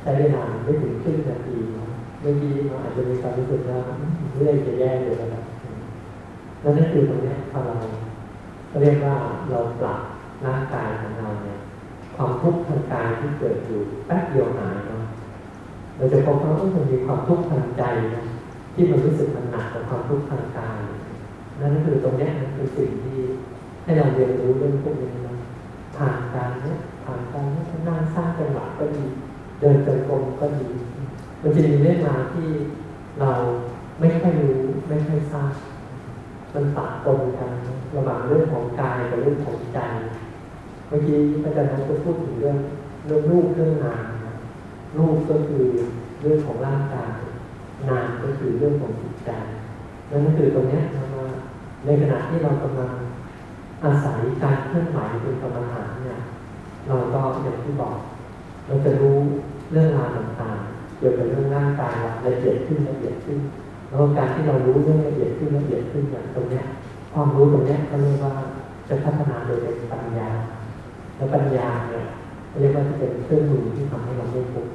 ใช้เวลาไม่ถึงครึ่งนาทีเมื่อกี้เราอาจจะมีความรู้สึกว่าเรื่อยจะแย่อยู่แล้วนะแล้วนั่นคือตรงนี้พอเราเรียกว่าเราปรับร่างกายของเราเนี่ย ความทุกข์ทางกายที่เกิดอยู่แป๊บเดียวหายเนาะเราจะพบว่ามันมีความทุกข์ทางใจนะที่มันรู้สึกมันหนักกับความทุกข์ทางกายนั่นคือตรงนี้นั่นคือสิ่งที่ให้เราเรียนรู้เรื่องพวกนี้นะผ่านการเนี่ยผ่านการนี่นั่งสร้างจังหวะก็ดีเดินจงกรมก็ดีมันจะมีเรื่องราวที่เราไม่ค่อยรู้ไม่ค่อยทราบมันปะปนกันระหว่างเรื่องของกายกับเรื่องของใจ เมื่อกี้อาจารย์นันก็พูดถึงเรื่องเรื่องรูปเรื่องนามรูปก็คือเรื่องของร่างกายนามก็คือเรื่องของจิตใจนั่นก็คือตรงนี้นะในขณะที่เรากำลังอาศัยการเคลื่อนไหวเป็นกรรมฐานเนี่ย เราก็อย่างที่บอก เราจะรู้เรื่องราวต่างๆเกี่ยวกับเรื่องร่างกายละเอียดขึ้นละเอียดขึ้น แล้วการที่เรารู้เรื่องละเอียดขึ้นละเอียดขึ้นอย่างตรงนี้ความรู้ตรงนี้เขาเรียกว่าจะพัฒนาโดยเป็นปัญญา แล้วปัญญาเนี่ยเรียกว่าจะเป็นเครื่องมือที่ทำให้เราไม่ทุกข์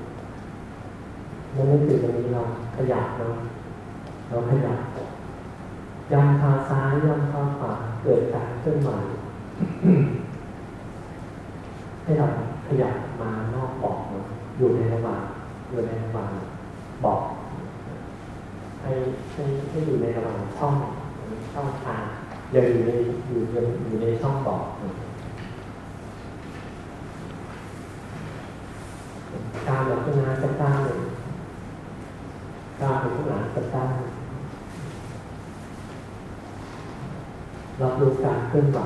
นั่นก็คือตรงนี้เราขยับเราเราขยับย่ำเท้าซ้ายย่ำเท้าขวาเกิดการเคลื่อนไหวให้เราขยับมานอกบอกอยู่ในระหว่างอยู่ในระหว่างบอกให้ให้ให้อยู่ในระหว่างช่องช่องทางยังอยู่ในอยู่ยังอยู่ในช่องบอกการแบบพัฒนาจะก้าวการเป็นผู้หลานจะก้าว รับรู้การเคลื่อนไหว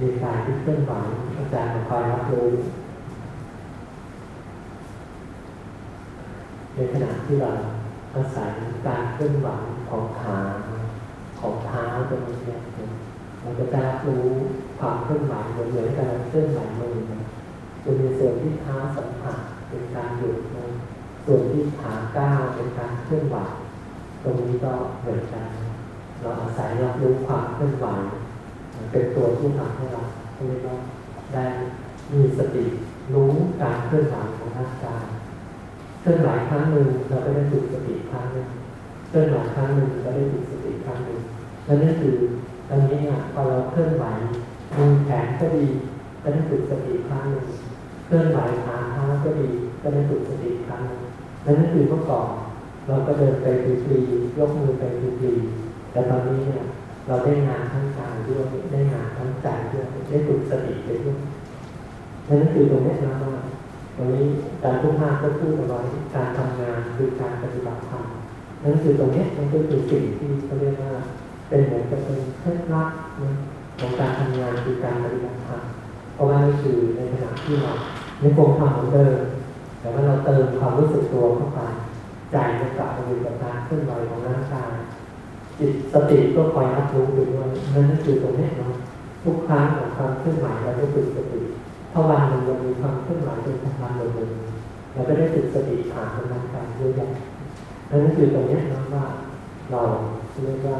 มีกายที่เคลื่อนไหวอาจารย์คอยรับรู้ในขณะที่เราอาศัยการเคลื่อนไหวของขาของเท้าตรงนี้เนี่ยเราจะได้รับรู้ความเคลื่อนไหวเหมือนเหมือนการเคลื่อนไหวมือจะมีส่วนที่เท้าสัมผัสเป็นการหยุดส่วนที่ขาก้าวเป็นการเคลื่อนไหวตรงนี้ก็เหมือนกัน เราอาศัยรับรู้ความเคลื่อนไหวเป็นตัวที่ทำให้เราเรียกว่าได้มีสติรู้การเคลื่อนไหวของร่างกายเคลื่อนไหวครั้งหนึ่งเราก็ได้ฝึกสติครั้งหนึ่งเคลื่อนไหวครั้งหนึ่งเราได้ฝึกสติครั้งหนึ่งและนั่นคือตอนนี้เนี่ยพอเราเคลื่อนไหวมือแขนก็ดีก็ได้ฝึกสติครั้งหนึ่งเคลื่อนไหวขาเท้าก็ดีก็ได้ฝึกสติครั้งหนึ่งและนั่นคือเมื่อก่อนเราก็เดินไปฟรีๆยกมือไปฟรีๆ แต่ตอนนี้เนี่ยเราได้งานทั้งกายด้วยได้งานทั้งใจด้วยได้ฝึกสติไปด้วยนั่นคือตรงนี้นะว่าตรงนี้การทุกห้าก็พูดเอาไว้การทำงานคือการปฏิบัติธรรมนั่นคือตรงนี้มันก็คือสิ่งที่เขาเรียกว่า เป็นเหมือนกับเป็นเคล็ดลับของการทำงานคือการปฏิบัติธรรมเพราะว่านี่คือในขณะที่เราในคงทำเหมือนเดิมแต่ว่าเราเติมความรู้สึกตัวเข้าไปใจจะกลับมาอยู่กับการเคลื่อนไหวของร่างกาย จิตสติก็คอยรับรู้อยู่ด้วยนั่นคือตรงนี้เนาะทุกครั้งของความเคลื่อนไหวเราได้ฝึกสติถ้าวันหนึ่งเรามีความเคลื่อนไหวเป็นพลังหนึ่งเราก็ได้ฝึกสติผ่านกำลังกายด้วยกันนั่นคือตรงนี้นะว่าเราเรียกว่า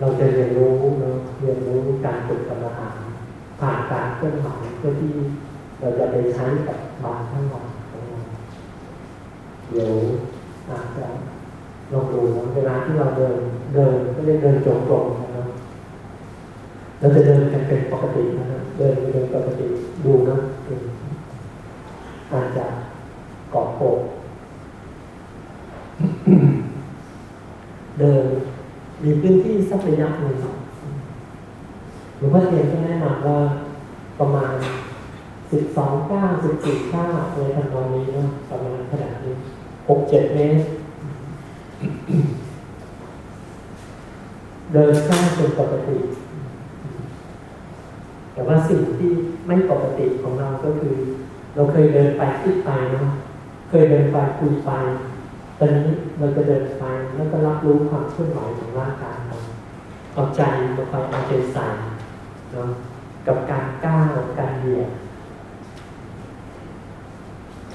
เราจะเรียนรู้เนาะเรียนรู้การฝึกกรรมฐานผ่านการเคลื่อนไหวเพื่อที่เราจะไปใช้กับวันทั้งวันของเราเดี๋ยวอาจจะ ลองดูนะเวลาที่เราเดินเดินก็เรียกเดินจงกรมนะครับเราจะเดินกันเป็นปกตินะครับเดินเป็นปกติดูนะอาจจะกาะโผเดินมีพื้นที่สักระยะหนึ่งหลวงพ่อเทียนก็แนะนำว่าประมาณสิบสองเก้าสิบสี่เก้าในทางนองนี้นะประมาณขนาดนี้หกเจ็ดเมตร เดินสร้างเป็นปกติ แต่ว่าสิ่งที่ไม่ปกติของเราก็คือ เราเคยเดินไปคิดไปเนาะเคยเดินไปคุยไปตอนนี้เราจะเดินไปแล้วก็รับรู้ความเคลื่อนไหวของร่างกายเราเอาใจมาคอยเอาใจใส่เนาะกับการก้าวการเหยียด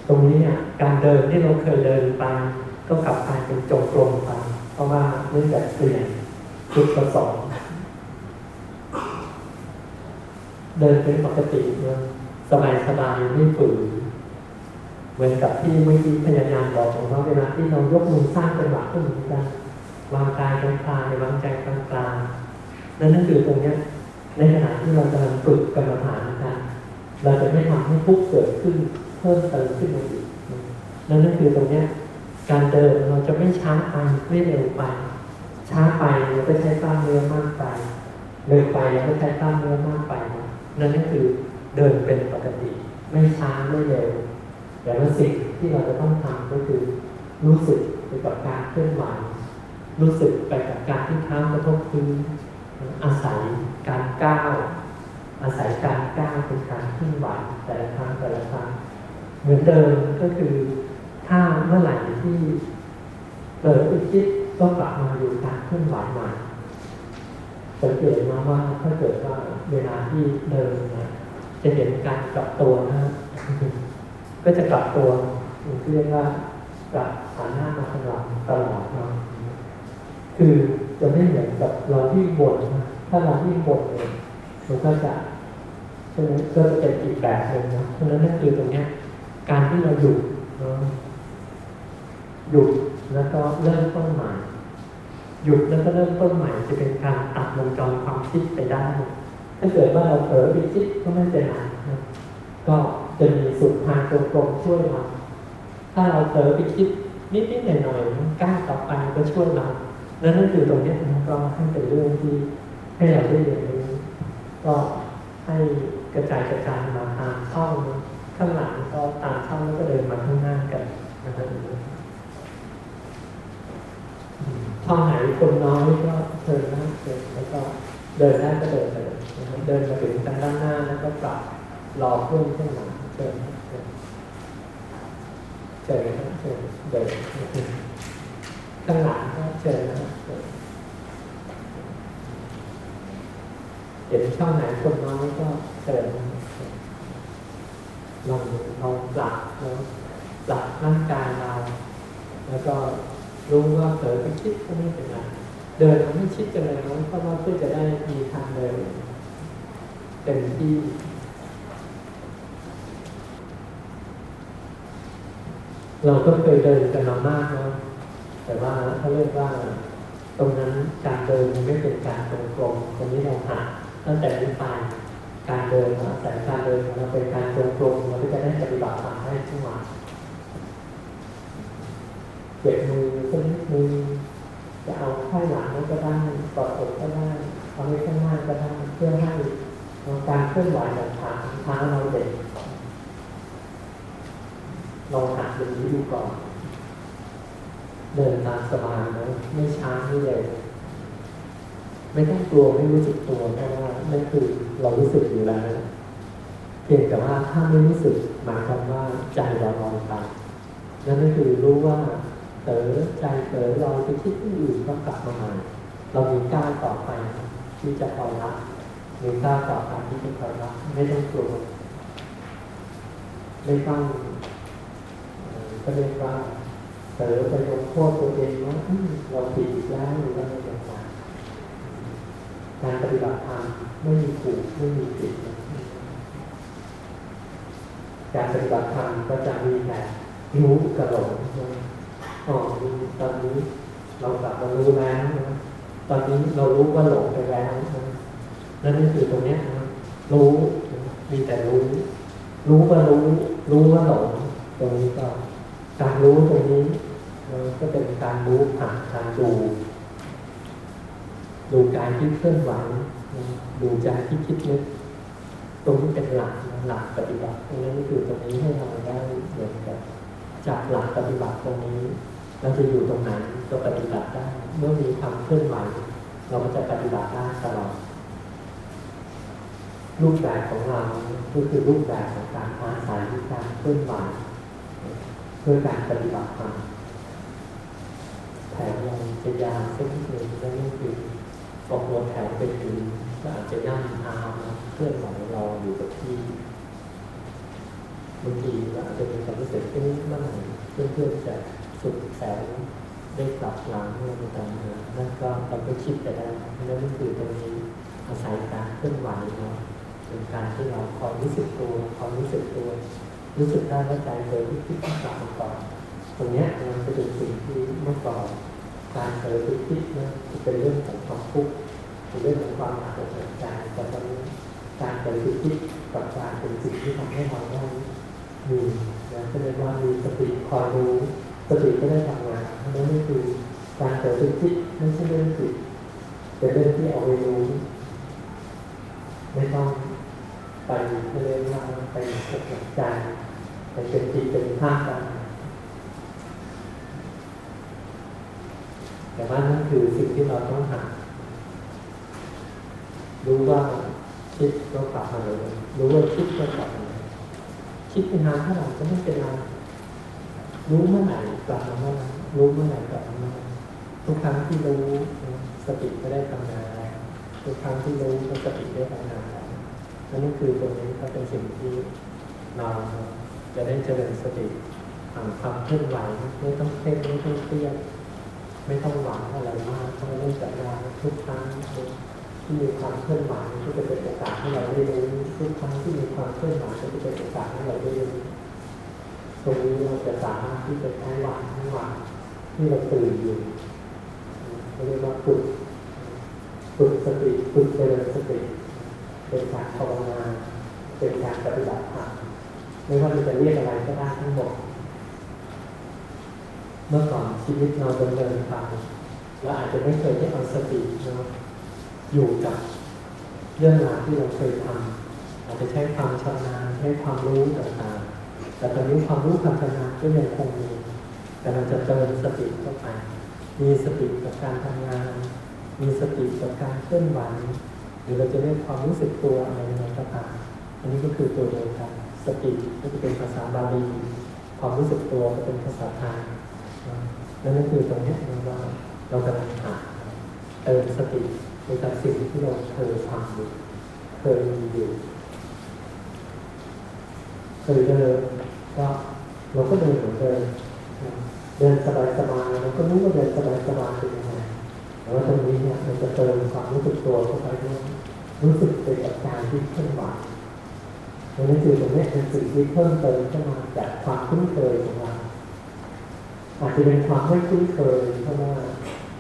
ตรงนี้เนี่ยการเดินที่เราเคยเดินไป ก็กลับกลายเป็นจงกรมไปเพราะว่าเนื่องจากเปลี่ยน จุดประสงค์เดินเป็นปกติเนี่ยสบายสบายไม่ฝืนเหมือนกับที่เมื่อกี้พยายามบอกว่าเวลาที่เรายกมือสร้างเป็นหวะก็เหมือนกันวางกายกลางกลางวางใจกลางกลางนั่นนั่นคือตรงนี้ในขณะที่เรากำลังฝึกกรรมฐานกันเราจะไม่ทำให้ทุกข์เกิดขึ้นเพิ่มเติมขึ้นมาอีกนั่นนั่นคือตรงนี้การเดินเราจะไม่ช้าไปไม่เร็วไป ช้าไปเราก็ใช้กล้ามเนื้อมากไปเร็วไปเราก็ใช้กล้ามเนื้อมากไปนั่นก็คือเดินเป็นปกติ ไม่ช้าไม่เร็วแต่ว่าสิ่งที่เราจะต้องทำก็คือ รู้สึกกับการเคลื่อนไหวรู้สึกไปกับการที่เท้ากระทบพื้นอาศัยการก้าวอาศัยการก้าวเป็นการขึ้นไหวแต่ละครั้งแต่ละครั้งเหมือนเดิมก็คือถ้าเมื่อไหร่ที่เกิดอุคิด ก็กลับมาอยู่การเคลื่อนไหวใหม่สังเกตมาว่าถ้าเกิดว่าเวลาที่เดินนะจะเห็นการกลับตัวนะก็จะกลับตัวเรียกว่ากลับหันหน้ามาข้างหลังตลอดนาะคือจะไม่เหมือนกับเราที่บนนะถ้าเราที่บนเนี่ยมันก็จะก็จะเป็นอีกแบบหนึ่งนะเพราะนั้นนั่นคือตรงนี้การที่เราหยุดนะหยุด แล้วก็เริ่มต้นใหม่ หยุดแล้วก็เริ่มต้นใหม่จะเป็นการตัดวงจรความคิดไปได้ ถ้าเกิดว่าเราเผลอไปคิดก็ไม่เป็นไรนะก็จะมีสุดทางตรงๆช่วยเราถ้าเราเผลอไปคิดนิดๆหน่อยๆก้าวต่อไปก็ช่วยเราแล้วนั่นคือตรงนี้นะก็ให้เป็นเรื่องที่ให้เราได้เรียนรู้ก็ให้กระจายกระจายมาตามช่องข้างหลังก็ตามช่องแล้วก็เดินมาข้างหน้ากันนะครับ ช่องไหนคนน้อยก็เชิญนะเชิญแล้วก็เดินได้ก็เดินเลยนะครับเดินมาถึงทางด้านหน้าแล้วก็กลับรอเพื่อนข้างหลังเชิญเชิญเชิญนะเชิญเดินข้างหลังก็เชิญนะเห็นช่องไหนคนน้อยก็เชิญลองลองปรับแล้วปรับร่างกายเรา แล้วก็ รู้ว่าเผลอไปคิดก็ไม่เป็นไรเดินไม่คิดกันเลยนะเพราะว่าเพื่อจะได้มีทางเดินเต็มที่เราก็เคยเดินกันมามากแล้วแต่ว่าเขาเรียกว่า ตรงนั้นการเดินมันไม่เป็นการตรงกลมตรงนี้เราหักตั้งแต่นี้ไปการเดินอาศัยการเดินเราเป็นการตรงกลมเราก็จะได้ปฏิบัติตามได้ทุกวัน เก็บมือก็นิดมือจะเอาข้างหลังก็ได้กอดอกก็ได้เอาไว้ข้างหน้าก็ได้เพื่อให้การเคลื่อนไหวแบบขาเท้าเราเด็กลองหัดอย่งนี้ดูก่อนเดินตามสบายนะไม่ช้าไม่เร็วไม่ต้องกลัวไม่รู้สึกตัวเพราะว่านั่นคือเรารู้สึกอยู่แล้วเพียงแต่ว่าถ้าไม่รู้สึกหมายความว่าใจเราลอยไปนั่นก็คือรู้ว่า เต๋อใจเต๋อเราไปคิดที่อื่นก็กลับมาใหม่เรามีก้าต่อไปที่จะคอยรับมีก้าต่อไปที่จะคอยรับไม่ต้องกลัวไม่ต้องก็เรียกว่าเต๋อไปลงโทษตัวเองว่าเราผิดอีกแล้วหรือว่าอะไรต่างการปฏิบัติธรรมไม่มีถูกไม่มีผิดการปฏิบัติธรรมก็จะมีแต่รู้กระหลง อ๋อตอนนี้เรากลับมารู้แล้วตอนนี้เรารู้ว่าหลงไปแล้วนั่นนี่คือตรงนี้นะรู้มีแต่รู้ รู้ว่ารู้ รู้ว่าหลงตรงนี้ก็การรู้ตรงนี้ก็เป็นการรู้ผ่านการดู ดูกายที่เคลื่อนไหวดูใจที่คิดนึกตรงนี้เป็นหลักหลักปฏิบัติตรงนี้คือตรงนี้ให้เราได้เหมือนกับจากหลักปฏิบัติตรงนี้ เราจะอยู่ตรงไหนก็ปฏิบัติได้ เมื่อมีความเคลื่อนไหวเราก็จะปฏิบัติได้ตลอดรูปแบบของเราก็คือรูปแบบของการอาศัยการเคลื่อนไหวเพื่อการปฏิบัติธรรมแถวเราจะยาวเส้นหนึ่งนั่คือปกวนแถวเป็นถึงก็อาจจะย่ำอาเคลื่อนไหวเราอยู่กับที่บางทีเราอาจจะมีความรู้สึกที่เมื่อไหร่เพื่อนๆจะ สุดแสนได้กลับหลังเมื่อต่างๆนั่นก็เราก็คิดไปได้นั่นก็คือตรงนี้อาศัยการเคลื่อนไหวเนาะเป็นการที่เราคอยรู้สึกตัวคอยรู้สึกตัว รู้สึกได้ว่าใจเคยคิดกลับมาก่อนตรงนี้มันจะเป็นสิ่งที่เมื่อก่อนการเคยคิดนะจะเป็นเรื่องของความทุกข์เป็นเรื่องของความหนักอกใจแต่ตอนนี้การเคยคิดกับการเป็นสิ่งที่ทำให้เราได้มีนะก็เรียกว่ามีสติคอยรู้ สติก็ได้ทำงานนั่นคือการเกิดคิดไม่ใช่เรื่องผิดเป็นเรื่องที่เอาไปรู้ไม่ต้องไปเรียนว่าไปสะกใจไปเป็นจิตเป็นภาพกันแต่ว่านั่นคือสิ่งที่เราต้องหัดรู้ว่าคิดก็กลับมาเลยรู้ว่าคิดก็กลับมาคิดไปนานเท่าไหร่ก็ไม่เป็นไร รู้เมื่อไหร่กลับมาเมื่อนั้นรู้เมื่อไหร่กลับมาเมื่อนั้นทุกครั้งที่รู้สติก็ได้ทำงานแล้วทุกครั้งที่รู้สติได้ทำงานแล้วนั่นคือตรงนี้ก็เป็นสิ่งที่เราจะได้เจริญสติทำความเคลื่อนไหวไม่ต้องเคร่งไม่ต้องเครียดไม่ต้องหวังอะไรมากต้องเล่นจักรยานทุกครั้งที่มีความเคลื่อนไหวก็จะเป็นโอกาสให้เราได้รู้ทุกครั้งที่มีความเคลื่อนไหวก็จะเป็นโอกาสให้เราได้รู้ ตรงนี้เราจะสามารถที่จะใช้วันทั้งวันที่เราตื่นอยู่เรียกว่าฝึกฝึกสติฝึกเจริญสติ เป็นการภาวนาเป็นการปฏิบัติธรรมไม่ว่าจะเรียกอะไรก็ได้ทั้งหมด เมื่อก่อนชีวิตเราดำเนินไปเราอาจจะไม่เคยได้เอาสติเนาะอยู่กับเรื่องราวที่เราเคยทำอาจจะใช้ความชำนาญใช้ความรู้ต่างๆ แต่ตอนนี้ความรู้ความชำนาญก็ยังคงมี แต่เราจะเติมสติเข้าไป มีสติกับการทำงาน มีสติกับการเคลื่อนไหวหรือเราจะเรียกความรู้สึกตัวอะไรในก็ตามอันนี้ก็คือตัวเดียวกัน สติก็จะเป็นภาษาบาลี ความรู้สึกตัวก็เป็นภาษาไทยนั่นก็คือตรงนี้เราเรากำลังหาเติมสติในกับสิ่งที่เราเคยทำอยู่เคยมีอยู่เคยเดิน ก็เราก็เดินเหมือนเดินเดินสบายสบายเราก็รู้ว่าเดินสบายสบายเป็นยังไงแต่ว่าตรงนี้เนี่ยมันจะเติมความรู้สึกตัวเข้าไปด้วยรู้สึกเป็นอาการที่เคลื่อนไหวนั่นคือตรงนี้เป็นสิ่งที่เพิ่มเติมขึ้นมาจากความคุ้นเคยของเราอาจจะเป็นความไม่คุ้นเคยเพราะว่า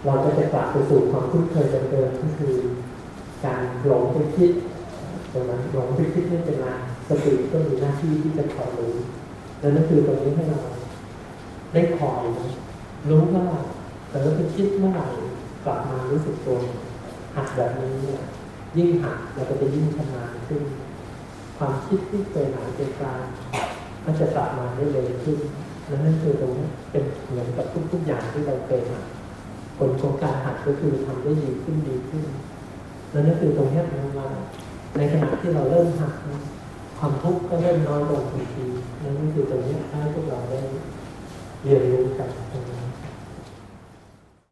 เราก็จะกลับไปสู่ความคุ้นเคยเดิมๆก็คือ การหลงไปคิดตรงนั้นหลงไปคิดไม่เป็นไรสติก็มีหน้าที่ที่จะคอยรู้ และนั่นคือตรงนี้ให้เราได้คอยรู้ว่าแต่เราไปคิดเมื่อไหร่กลับมารู้สึกตัวหัดแบบนี้เนี่ยยิ่งหัดเราก็จะยิ่งชำนาญขึ้น ความคิดที่เคยหายไปกลางก็จะกลับมาได้เร็วขึ้นและนั่นคือตรงนี้เป็นเหมือนกับทุกๆอย่างที่เราเคยหัดผลของการหัดก็คือทำได้ดีขึ้นดีขึ้น แล้วนั่นคือตรงนี้นะว่าในขณะที่เราเริ่มหัดความทุกข์ก็เริ่มน้อยลงทันที นั่นก็คือตรงนี้ให้